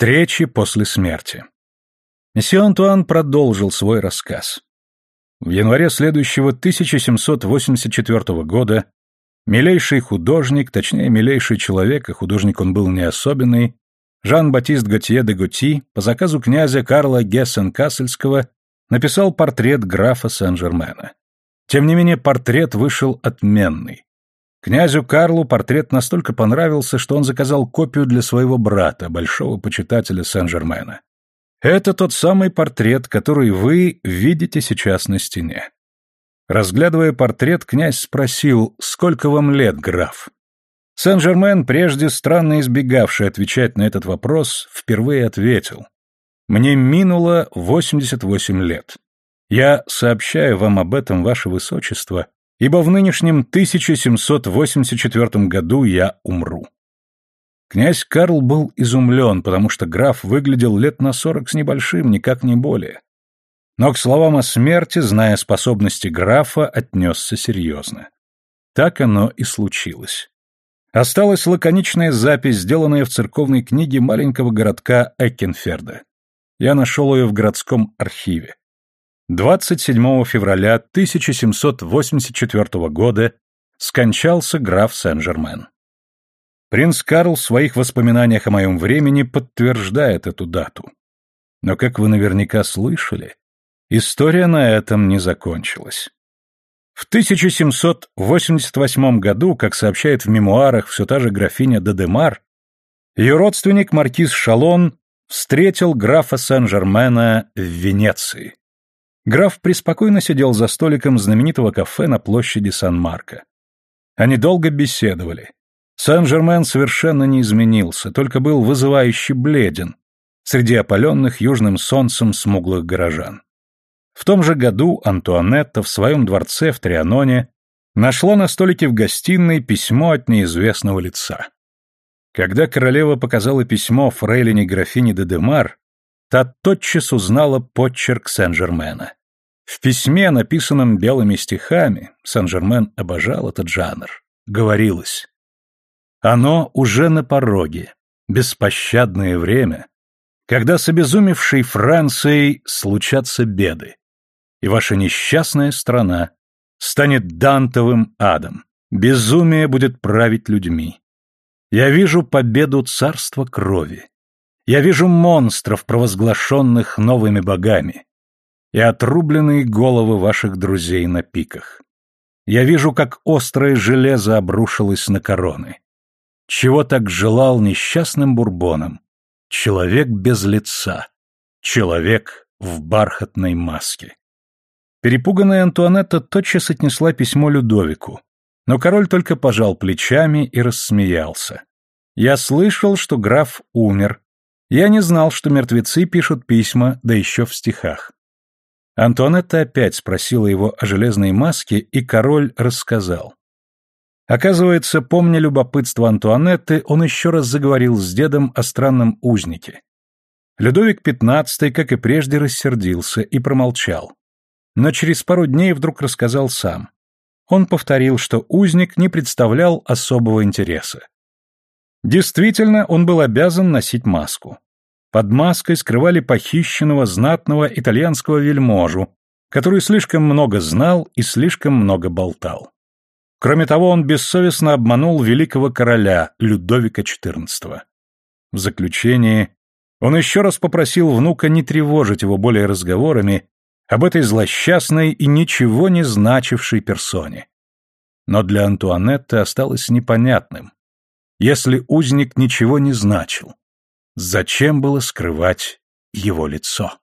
Встречи после смерти. Месье Антуан продолжил свой рассказ. В январе следующего 1784 года милейший художник, точнее, милейший человек, и художник он был не особенный, Жан-Батист Готье де Готи по заказу князя Карла Гессен-Кассельского написал портрет графа Сен-Жермена. Тем не менее, портрет вышел отменный. Князю Карлу портрет настолько понравился, что он заказал копию для своего брата, большого почитателя Сен-Жермена. Это тот самый портрет, который вы видите сейчас на стене. Разглядывая портрет, князь спросил, сколько вам лет, граф? Сен-Жермен, прежде странно избегавший отвечать на этот вопрос, впервые ответил. Мне минуло 88 лет. Я сообщаю вам об этом, ваше высочество, ибо в нынешнем 1784 году я умру. Князь Карл был изумлен, потому что граф выглядел лет на сорок с небольшим, никак не более. Но к словам о смерти, зная способности графа, отнесся серьезно. Так оно и случилось. Осталась лаконичная запись, сделанная в церковной книге маленького городка Эккенферда. Я нашел ее в городском архиве. 27 февраля 1784 года скончался граф Сен-Жермен. Принц Карл в своих воспоминаниях о моем времени подтверждает эту дату. Но, как вы наверняка слышали, история на этом не закончилась. В 1788 году, как сообщает в мемуарах все та же графиня де Демар, ее родственник маркиз Шалон встретил графа Сен-Жермена в Венеции. Граф преспокойно сидел за столиком знаменитого кафе на площади Сан-Марко. Они долго беседовали. Сен-Жермен совершенно не изменился, только был вызывающе бледен среди опаленных южным солнцем смуглых горожан. В том же году Антуанетта в своем дворце в Трианоне нашла на столике в гостиной письмо от неизвестного лица. Когда королева показала письмо фрейлине графине де Демар, та тотчас узнала подчерк Сен-Жермена. В письме, написанном белыми стихами, Сен-Жермен обожал этот жанр, говорилось «Оно уже на пороге, беспощадное время, когда с обезумевшей Францией случатся беды, и ваша несчастная страна станет дантовым адом, безумие будет править людьми. Я вижу победу царства крови, я вижу монстров, провозглашенных новыми богами, и отрубленные головы ваших друзей на пиках. Я вижу, как острое железо обрушилось на короны. Чего так желал несчастным бурбоном? Человек без лица. Человек в бархатной маске. Перепуганная Антуанетта тотчас отнесла письмо Людовику, но король только пожал плечами и рассмеялся. Я слышал, что граф умер, я не знал, что мертвецы пишут письма, да еще в стихах. Антуанетта опять спросила его о железной маске, и король рассказал. Оказывается, помня любопытство Антуанетты, он еще раз заговорил с дедом о странном узнике. Людовик XV, как и прежде, рассердился и промолчал. Но через пару дней вдруг рассказал сам. Он повторил, что узник не представлял особого интереса. Действительно, он был обязан носить маску. Под маской скрывали похищенного знатного итальянского вельможу, который слишком много знал и слишком много болтал. Кроме того, он бессовестно обманул великого короля Людовика XIV. В заключение он еще раз попросил внука не тревожить его более разговорами об этой злосчастной и ничего не значившей персоне. Но для Антуанетты осталось непонятным, если узник ничего не значил? Зачем было скрывать его лицо?